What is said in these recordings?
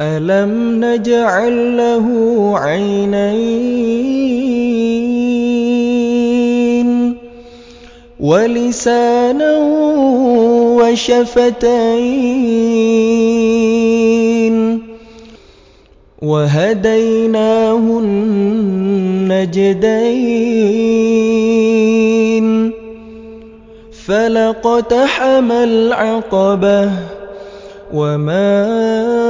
أَلَمْ نَجْعَل لَّهُ عَيْنَيْنِ وَلِسَانًا وَشَفَتَيْنِ وَهَدَيْنَاهُ النَّجْدَيْنِ فَلَاقْتَحَمَ الْعَقَبَةَ وَمَا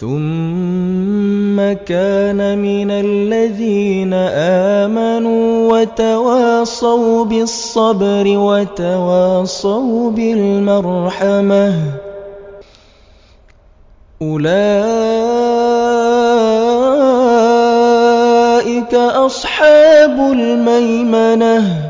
ثُمَّ كَانَ مِنَ الَّذِينَ آمَنُوا وَتَوَاصَوْا بِالصَّبْرِ وَتَوَاصَوْا بِالْمَرْحَمَةِ أُولَٰئِكَ أَصْحَابُ الْمَيْمَنَةِ